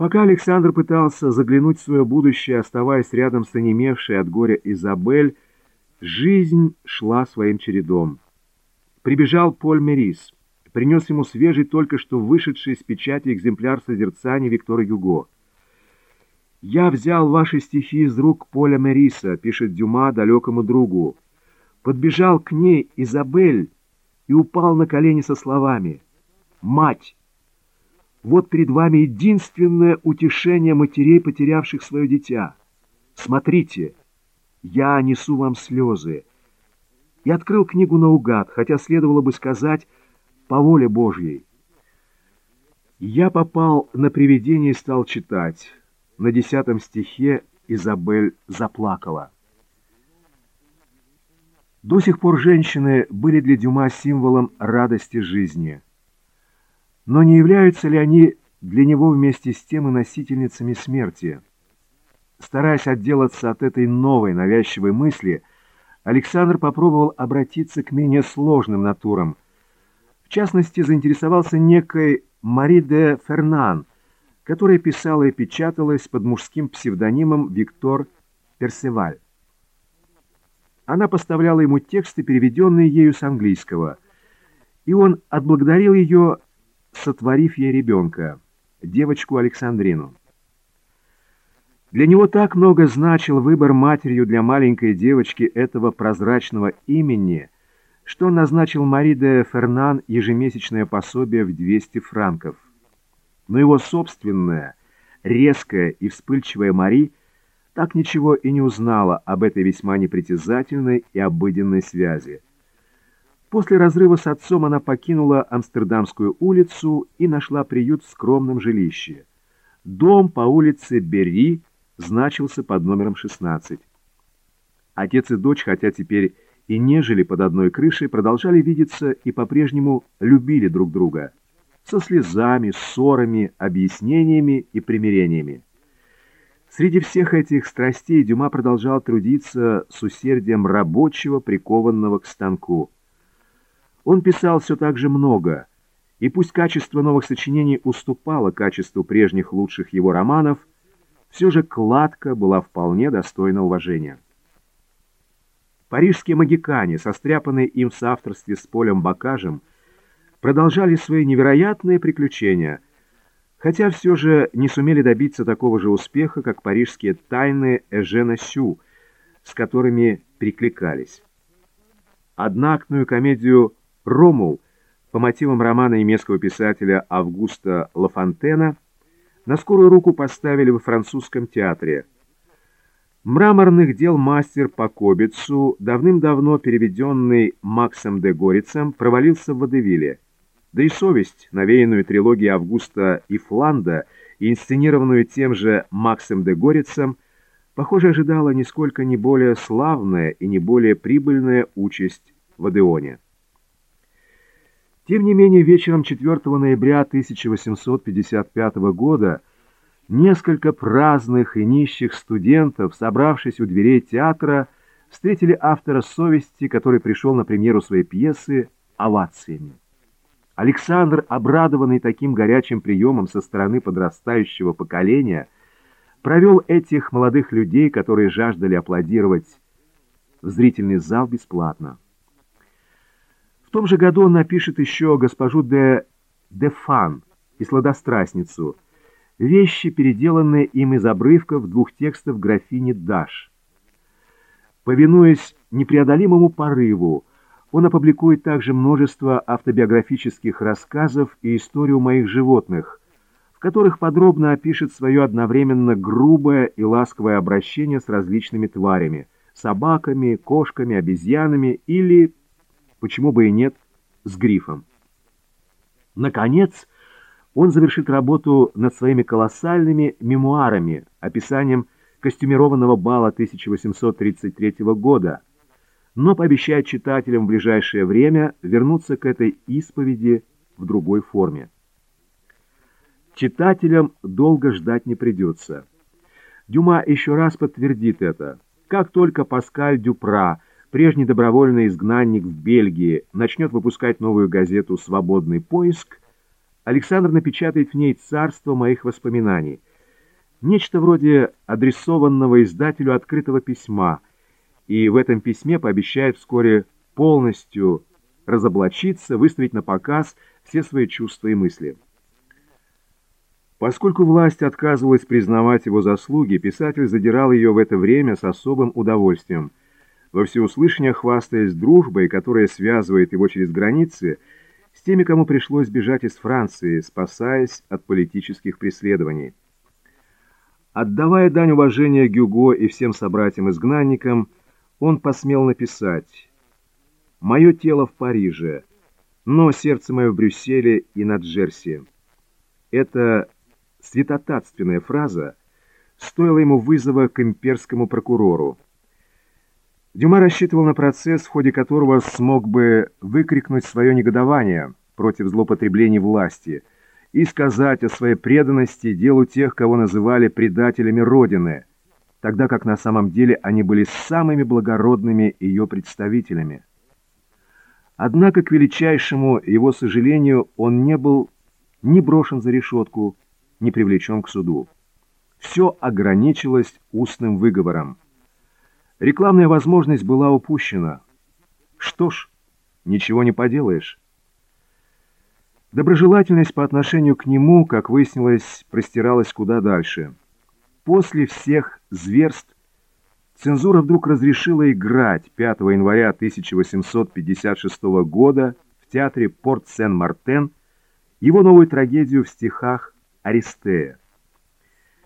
Пока Александр пытался заглянуть в свое будущее, оставаясь рядом с онемевшей от горя Изабель, жизнь шла своим чередом. Прибежал Поль Мерис, принес ему свежий, только что вышедший из печати экземпляр созерцания Виктора Юго. «Я взял ваши стихи из рук Поля Мериса», — пишет Дюма далекому другу. Подбежал к ней Изабель и упал на колени со словами «Мать!» Вот перед вами единственное утешение матерей, потерявших свое дитя. Смотрите, я несу вам слезы. И открыл книгу наугад, хотя следовало бы сказать «по воле Божьей». Я попал на привидение и стал читать. На десятом стихе Изабель заплакала. До сих пор женщины были для Дюма символом радости жизни – но не являются ли они для него вместе с тем и носительницами смерти? Стараясь отделаться от этой новой навязчивой мысли, Александр попробовал обратиться к менее сложным натурам. В частности, заинтересовался некой Мари де Фернан, которая писала и печаталась под мужским псевдонимом Виктор Персеваль. Она поставляла ему тексты, переведенные ею с английского, и он отблагодарил ее сотворив ей ребенка, девочку Александрину. Для него так много значил выбор матерью для маленькой девочки этого прозрачного имени, что назначил Мари де Фернан ежемесячное пособие в 200 франков. Но его собственная, резкая и вспыльчивая Мари так ничего и не узнала об этой весьма непритязательной и обыденной связи. После разрыва с отцом она покинула Амстердамскую улицу и нашла приют в скромном жилище. Дом по улице Берри значился под номером 16. Отец и дочь, хотя теперь и не жили под одной крышей, продолжали видеться и по-прежнему любили друг друга. Со слезами, ссорами, объяснениями и примирениями. Среди всех этих страстей Дюма продолжал трудиться с усердием рабочего, прикованного к станку. Он писал все так же много, и пусть качество новых сочинений уступало качеству прежних лучших его романов, все же кладка была вполне достойна уважения. Парижские магикане, состряпанные им в соавторстве с Полем Бакажем, продолжали свои невероятные приключения, хотя все же не сумели добиться такого же успеха, как парижские тайны Эжена Сю, с которыми прикликались. Однактную комедию Ромул по мотивам романа немецкого писателя Августа Лафонтена на скорую руку поставили во французском театре. Мраморных дел мастер по Кобицу, давным-давно переведенный Максом де Горицем, провалился в Водевиле. Да и совесть, навеянную трилогией Августа и Фланда, и инсценированную тем же Максом де Горицем, похоже, ожидала нисколько не более славная и не более прибыльная участь в Одеоне. Тем не менее, вечером 4 ноября 1855 года несколько праздных и нищих студентов, собравшись у дверей театра, встретили автора «Совести», который пришел на премьеру своей пьесы, овациями. Александр, обрадованный таким горячим приемом со стороны подрастающего поколения, провел этих молодых людей, которые жаждали аплодировать, в зрительный зал бесплатно. В том же году он напишет еще госпожу де Дефан и сладострастницу, вещи, переделанные им из обрывков двух текстов графини Даш. Повинуясь непреодолимому порыву, он опубликует также множество автобиографических рассказов и историю моих животных, в которых подробно опишет свое одновременно грубое и ласковое обращение с различными тварями – собаками, кошками, обезьянами или почему бы и нет, с грифом. Наконец, он завершит работу над своими колоссальными мемуарами, описанием костюмированного бала 1833 года, но пообещает читателям в ближайшее время вернуться к этой исповеди в другой форме. Читателям долго ждать не придется. Дюма еще раз подтвердит это. Как только Паскаль Дюпра – прежний добровольный изгнанник в Бельгии начнет выпускать новую газету «Свободный поиск», Александр напечатает в ней «Царство моих воспоминаний», Нечто вроде адресованного издателю открытого письма, и в этом письме пообещает вскоре полностью разоблачиться, выставить на показ все свои чувства и мысли. Поскольку власть отказывалась признавать его заслуги, писатель задирал ее в это время с особым удовольствием, во всеуслышание хвастаясь дружбой, которая связывает его через границы, с теми, кому пришлось бежать из Франции, спасаясь от политических преследований. Отдавая дань уважения Гюго и всем собратьям-изгнанникам, он посмел написать «Мое тело в Париже, но сердце мое в Брюсселе и на Джерси». Это святотатственная фраза стоила ему вызова к имперскому прокурору. Дюма рассчитывал на процесс, в ходе которого смог бы выкрикнуть свое негодование против злоупотреблений власти и сказать о своей преданности делу тех, кого называли предателями Родины, тогда как на самом деле они были самыми благородными ее представителями. Однако, к величайшему его сожалению, он не был ни брошен за решетку, не привлечен к суду. Все ограничилось устным выговором. Рекламная возможность была упущена. Что ж, ничего не поделаешь. Доброжелательность по отношению к нему, как выяснилось, простиралась куда дальше. После всех зверств цензура вдруг разрешила играть 5 января 1856 года в театре Порт-Сен-Мартен его новую трагедию в стихах Аристея.